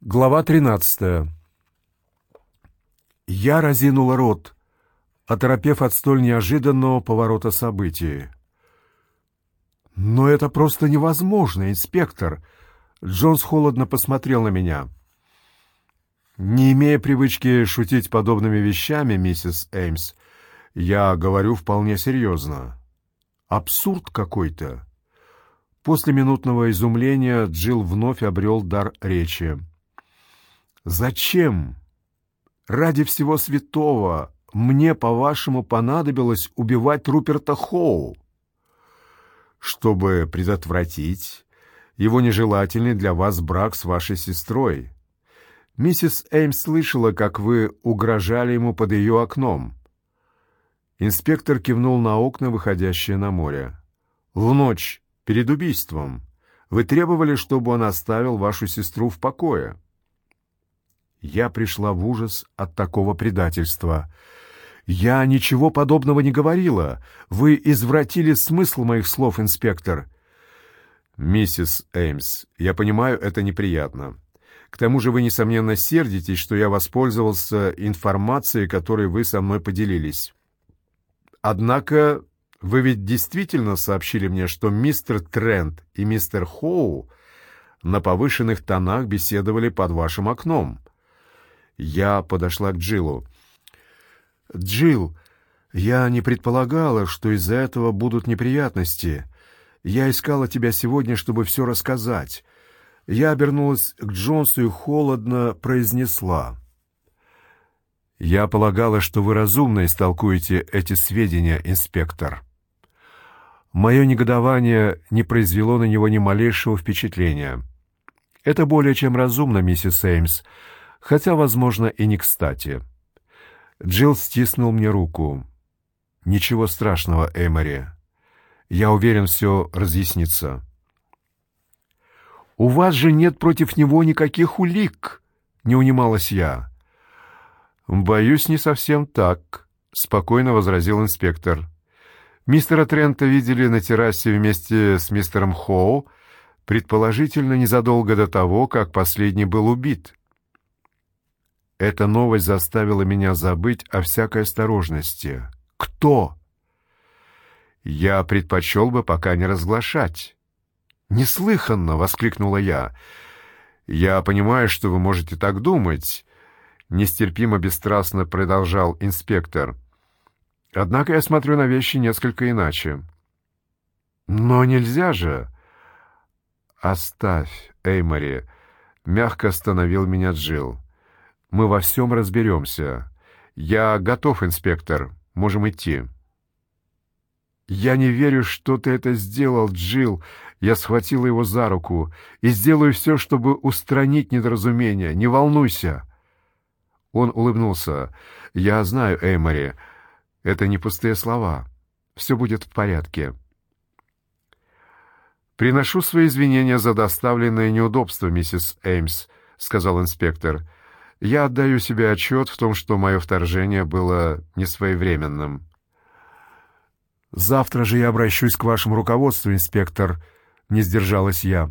Глава 13. Я разинула рот, оторопев от столь неожиданного поворота событий. «Но это просто невозможно, инспектор!» Джонс холодно посмотрел на меня. «Не имея привычки шутить подобными вещами, миссис Эймс, я говорю вполне серьезно. Абсурд какой-то!» После минутного изумления Джилл вновь обрел дар речи. Зачем? Ради всего святого мне, по-вашему, понадобилось убивать Руперта Хоу? Чтобы предотвратить его нежелательный для вас брак с вашей сестрой. Миссис Эймс слышала, как вы угрожали ему под ее окном. Инспектор кивнул на окна, выходящие на море. В ночь перед убийством вы требовали, чтобы он оставил вашу сестру в покое. Я пришла в ужас от такого предательства. Я ничего подобного не говорила. Вы извратили смысл моих слов, инспектор. Миссис Эймс, я понимаю, это неприятно. К тому же вы несомненно сердитесь, что я воспользовался информацией, которой вы со мной поделились. Однако вы ведь действительно сообщили мне, что мистер Трент и мистер Хоу на повышенных тонах беседовали под вашим окном. Я подошла к Джилу. «Джилл, я не предполагала, что из-за этого будут неприятности. Я искала тебя сегодня, чтобы все рассказать». Я обернулась к Джонсу и холодно произнесла. «Я полагала, что вы разумно истолкуете эти сведения, инспектор». Мое негодование не произвело на него ни малейшего впечатления. «Это более чем разумно, миссис Эймс хотя, возможно, и не кстати. Джилл стиснул мне руку. «Ничего страшного, Эмори. Я уверен, все разъяснится». «У вас же нет против него никаких улик!» — не унималась я. «Боюсь, не совсем так», — спокойно возразил инспектор. «Мистера Трента видели на террасе вместе с мистером Хоу, предположительно, незадолго до того, как последний был убит. Эта новость заставила меня забыть о всякой осторожности. Кто? Я предпочел бы пока не разглашать. Неслыханно, воскликнула я. Я понимаю, что вы можете так думать, нестерпимо бесстрастно продолжал инспектор. Однако я смотрю на вещи несколько иначе. Но нельзя же. Оставь, Эймори, мягко остановил меня Джилл. Мы во всем разберемся. Я готов, инспектор. Можем идти. Я не верю, что ты это сделал, Джил. Я схватила его за руку и сделаю все, чтобы устранить недоразумение. Не волнуйся. Он улыбнулся. Я знаю, Эймори, это не пустые слова. Все будет в порядке. Приношу свои извинения за доставленное неудобство, миссис Эймс, сказал инспектор. Я отдаю себе отчет в том, что мое вторжение было несвоевременным. Завтра же я обращусь к вашему руководству, инспектор, не сдержалась я.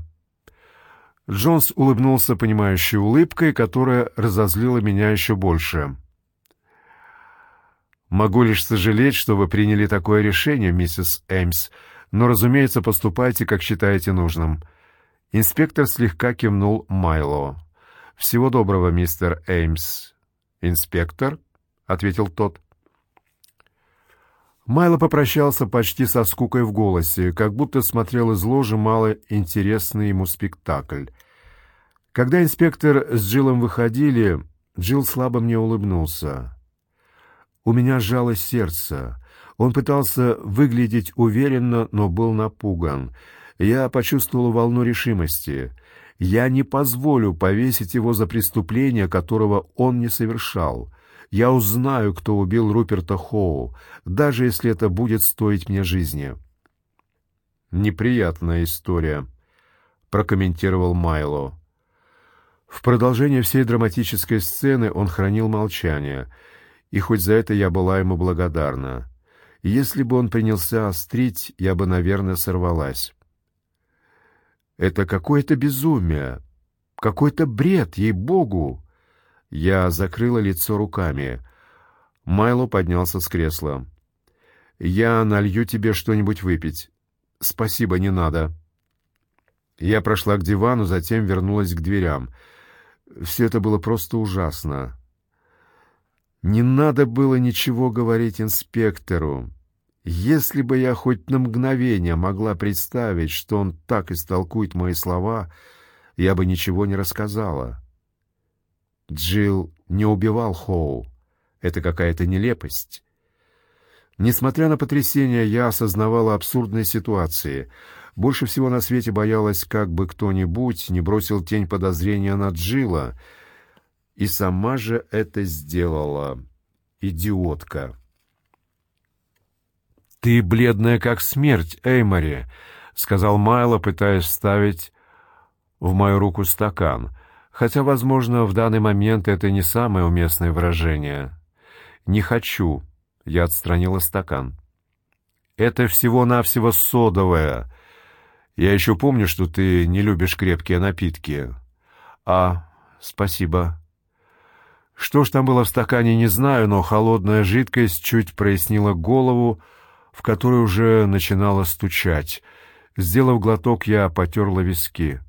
Джонс улыбнулся понимающей улыбкой, которая разозлила меня еще больше. Могу лишь сожалеть, что вы приняли такое решение, миссис Эймс, но, разумеется, поступайте, как считаете нужным. Инспектор слегка кивнул Майло. «Всего доброго, мистер Эймс». «Инспектор?» — ответил тот. Майло попрощался почти со скукой в голосе, как будто смотрел из ложи мало интересный ему спектакль. Когда инспектор с Джилом выходили, Джилл слабо мне улыбнулся. У меня сжалось сердце. Он пытался выглядеть уверенно, но был напуган. Я почувствовал волну решимости — я не позволю повесить его за преступление, которого он не совершал. Я узнаю, кто убил Руперта Хоу, даже если это будет стоить мне жизни. Неприятная история, прокомментировал Майло. В продолжение всей драматической сцены он хранил молчание, и хоть за это я была ему благодарна. Если бы он принялся острить, я бы, наверное, сорвалась. Это какое-то безумие. Какой-то бред, ей-богу!» Я закрыла лицо руками. Майло поднялся с кресла. «Я налью тебе что-нибудь выпить». «Спасибо, не надо». Я прошла к дивану, затем вернулась к дверям. Все это было просто ужасно. Не надо было ничего говорить инспектору. Если бы я хоть на мгновение могла представить, что он так истолкует мои слова, я бы ничего не рассказала. Джилл не убивал Хоу. Это какая-то нелепость. Несмотря на потрясение, я осознавала абсурдные ситуации. Больше всего на свете боялась, как бы кто-нибудь не бросил тень подозрения на Джилла, и сама же это сделала. Идиотка. «Ты бледная, как смерть, Эймори», — сказал Майло, пытаясь вставить в мою руку стакан, хотя, возможно, в данный момент это не самое уместное выражение. «Не хочу», — я отстранила стакан. «Это всего-навсего содовое. Я еще помню, что ты не любишь крепкие напитки». «А, спасибо». Что ж там было в стакане, не знаю, но холодная жидкость чуть прояснила голову, в которой уже начинало стучать. Сделав глоток, я потерла виски.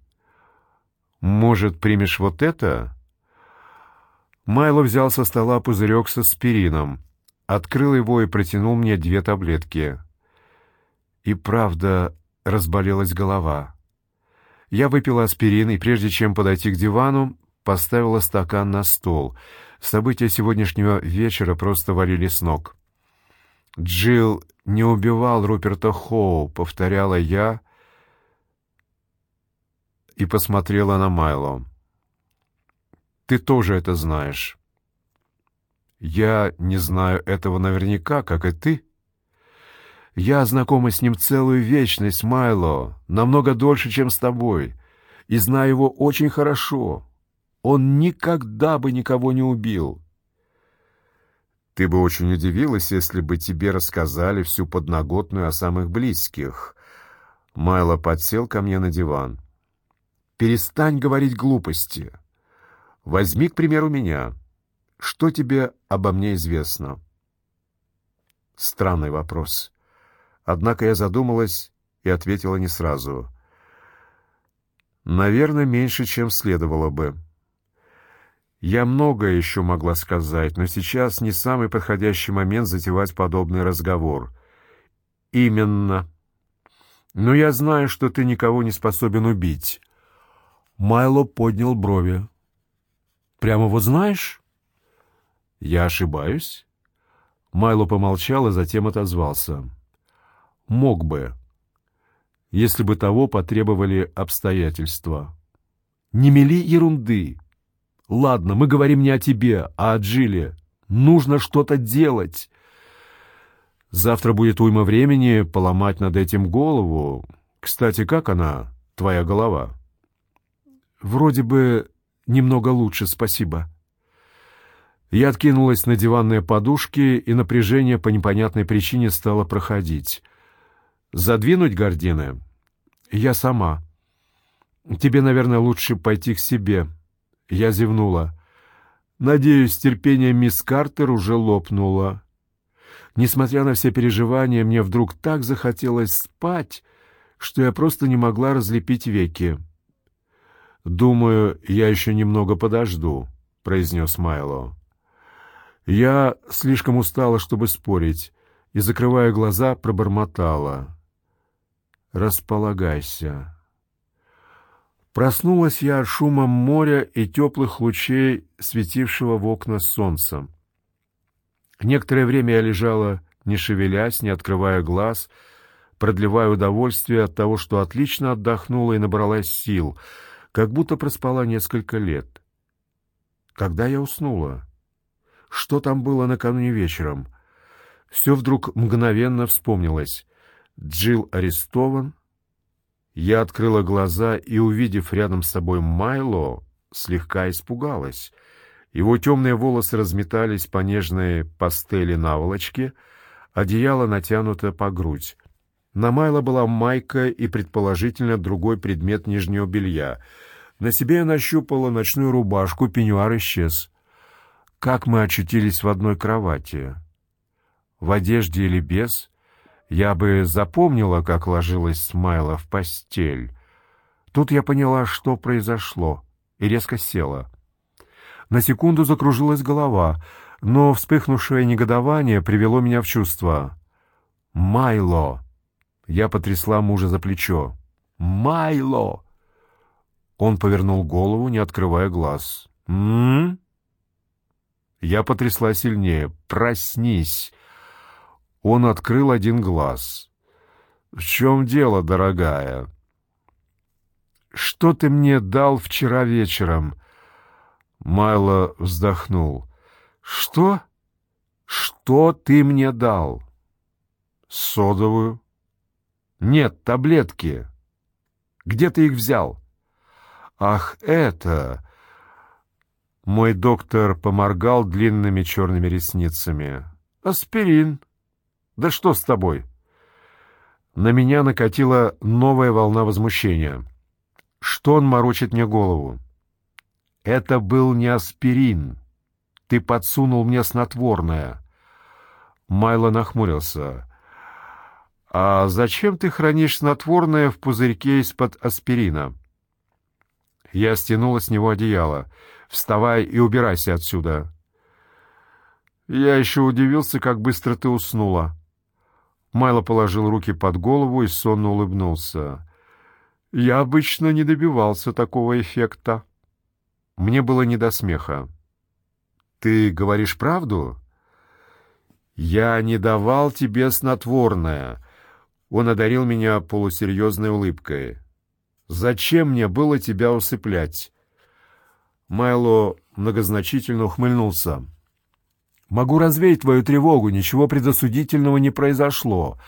«Может, примешь вот это?» Майло взял со стола пузырек со аспирином, открыл его и протянул мне две таблетки. И правда разболелась голова. Я выпила аспирин, и прежде чем подойти к дивану, поставила стакан на стол. События сегодняшнего вечера просто валили с ног. Джилл не убивал Руперта Хоу, повторяла я и посмотрела на Майло. Ты тоже это знаешь. Я не знаю этого наверняка, как и ты. Я знакома с ним целую вечность, Майло, намного дольше, чем с тобой, и знаю его очень хорошо. Он никогда бы никого не убил. Ты бы очень удивилась, если бы тебе рассказали всю подноготную о самых близких. Майло подсел ко мне на диван. Перестань говорить глупости. Возьми, к примеру, меня. Что тебе обо мне известно? Странный вопрос. Однако я задумалась и ответила не сразу. Наверное, меньше, чем следовало бы. Я многое еще могла сказать, но сейчас не самый подходящий момент затевать подобный разговор. Именно. Но я знаю, что ты никого не способен убить. Майло поднял брови. Прямо вот знаешь? Я ошибаюсь? Майло помолчал, а затем отозвался. Мог бы, если бы того потребовали обстоятельства. Не мели ерунды. Ладно, мы говорим не о тебе, а о Джиле. Нужно что-то делать. Завтра будет уйма времени поломать над этим голову. Кстати, как она, твоя голова? Вроде бы немного лучше, спасибо. Я откинулась на диванные подушки, и напряжение по непонятной причине стало проходить. Задвинуть гардины? Я сама. Тебе, наверное, лучше пойти к себе. Я зевнула. Надеюсь, терпение мисс Картер уже лопнуло. Несмотря на все переживания, мне вдруг так захотелось спать, что я просто не могла разлепить веки. «Думаю, я еще немного подожду», — произнес Майло. Я слишком устала, чтобы спорить, и, закрывая глаза, пробормотала. «Располагайся». Проснулась я от шума моря и теплых лучей, светившего в окна солнца. Некоторое время я лежала, не шевелясь, не открывая глаз, продлевая удовольствие от того, что отлично отдохнула и набралась сил, как будто проспала несколько лет. Когда я уснула? Что там было накануне вечером? Все вдруг мгновенно вспомнилось. Джилл арестован, я открыла глаза и, увидев рядом с собой Майло, слегка испугалась. Его темные волосы разметались по нежной пастели наволочке, одеяло натянуто по грудь. На Майло была майка и, предположительно, другой предмет нижнего белья. На себе я нащупала ночную рубашку, пеньюар исчез. Как мы очутились в одной кровати? В одежде или без? Я бы запомнила, как ложилась Смайла в постель. Тут я поняла, что произошло, и резко села. На секунду закружилась голова, но вспыхнувшее негодование привело меня в чувство. «Майло!» Я потрясла мужа за плечо. «Майло!» Он повернул голову, не открывая глаз. «М-м-м?» Я потрясла сильнее. «Проснись!» Он открыл один глаз. «В чем дело, дорогая?» «Что ты мне дал вчера вечером?» Майло вздохнул. «Что? Что ты мне дал?» «Содовую». «Нет, таблетки. Где ты их взял?» «Ах, это...» Мой доктор поморгал длинными черными ресницами. «Аспирин. Да что с тобой?» На меня накатила новая волна возмущения. Что он морочит мне голову? Это был не аспирин. Ты подсунул мне снотворное. Майло нахмурился. А зачем ты хранишь снотворное в пузырьке из-под аспирина? Я стянула с него одеяло. Вставай и убирайся отсюда. Я еще удивился, как быстро ты уснула. Майло положил руки под голову и сонно улыбнулся. Я обычно не добивался такого эффекта. Мне было не до смеха. «Ты говоришь правду?» «Я не давал тебе снотворное». Он одарил меня полусерьезной улыбкой. «Зачем мне было тебя усыплять?» Майло многозначительно ухмыльнулся. «Могу развеять твою тревогу, ничего предосудительного не произошло.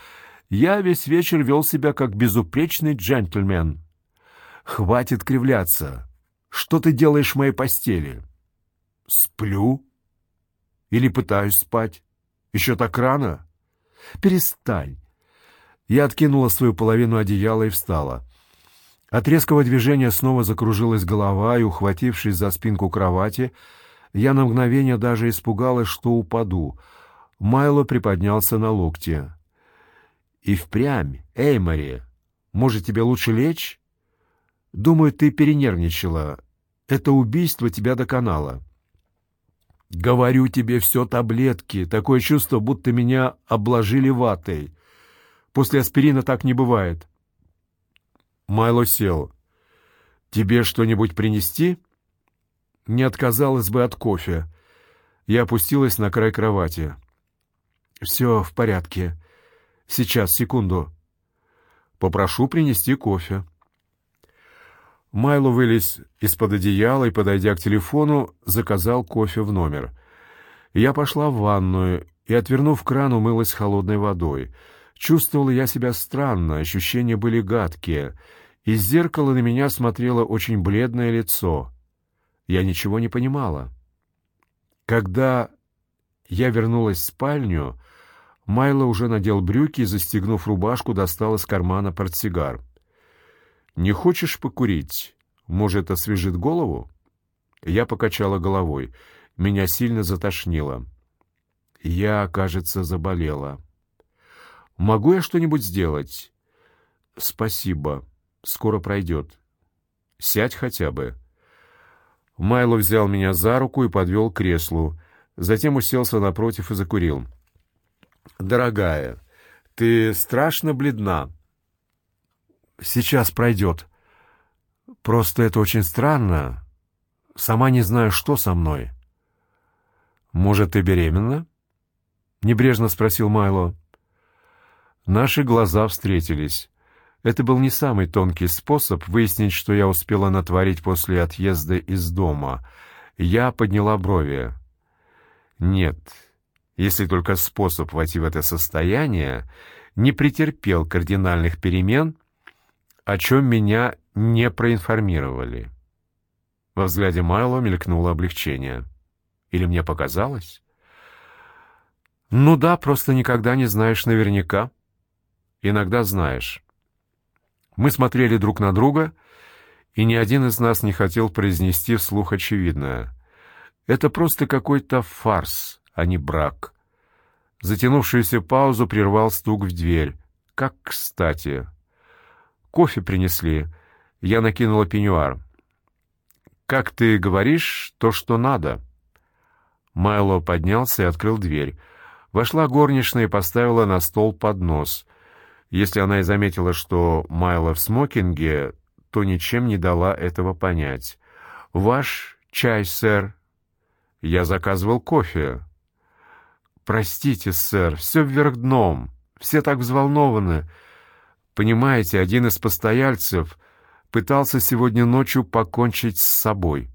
Я весь вечер вел себя как безупречный джентльмен. Хватит кривляться. Что ты делаешь в моей постели? Сплю? Или пытаюсь спать? Еще так рано? Перестань. Я откинула свою половину одеяла и встала. От резкого движения снова закружилась голова, и, ухватившись за спинку кровати, я на мгновение даже испугалась, что упаду. Майло приподнялся на локте. «И впрямь, эй, Мария, может, тебе лучше лечь?» Думаю, ты перенервничала. Это убийство тебя доконало. Говорю тебе, все таблетки. Такое чувство, будто меня обложили ватой. После аспирина так не бывает. Майло сел. Тебе что-нибудь принести? Не отказалась бы от кофе. Я опустилась на край кровати. Все в порядке. Сейчас, секунду. Попрошу принести кофе. Майло вылез из-под одеяла и, подойдя к телефону, заказал кофе в номер. Я пошла в ванную и, отвернув кран, умылась холодной водой. Чувствовала я себя странно, ощущения были гадкие. Из зеркала на меня смотрело очень бледное лицо. Я ничего не понимала. Когда я вернулась в спальню, Майло уже надел брюки и, застегнув рубашку, достал из кармана портсигар. «Не хочешь покурить? Может, освежит голову?» Я покачала головой. Меня сильно затошнило. Я, кажется, заболела. «Могу я что-нибудь сделать?» «Спасибо. Скоро пройдет. Сядь хотя бы». Майло взял меня за руку и подвел к креслу. Затем уселся напротив и закурил. «Дорогая, ты страшно бледна. Сейчас пройдет. Просто это очень странно. Сама не знаю, что со мной. Может, ты беременна? Небрежно спросил Майло. Наши глаза встретились. Это был не самый тонкий способ выяснить, что я успела натворить после отъезда из дома. Я подняла брови. Нет, если только способ войти в это состояние не претерпел кардинальных перемен, о чем меня не проинформировали. Во взгляде Майло мелькнуло облегчение. Или мне показалось? Ну да, просто никогда не знаешь наверняка. Иногда знаешь. Мы смотрели друг на друга, и ни один из нас не хотел произнести вслух очевидное. Это просто какой-то фарс, а не брак. Затянувшуюся паузу прервал стук в дверь. Как кстати. Кофе принесли. Я накинула пеньюар. «Как ты говоришь, то, что надо». Майло поднялся и открыл дверь. Вошла горничная и поставила на стол поднос. Если она и заметила, что Майло в смокинге, то ничем не дала этого понять. «Ваш чай, сэр». «Я заказывал кофе». «Простите, сэр, все вверх дном. Все так взволнованы. Понимаете, один из постояльцев пытался сегодня ночью покончить с собой».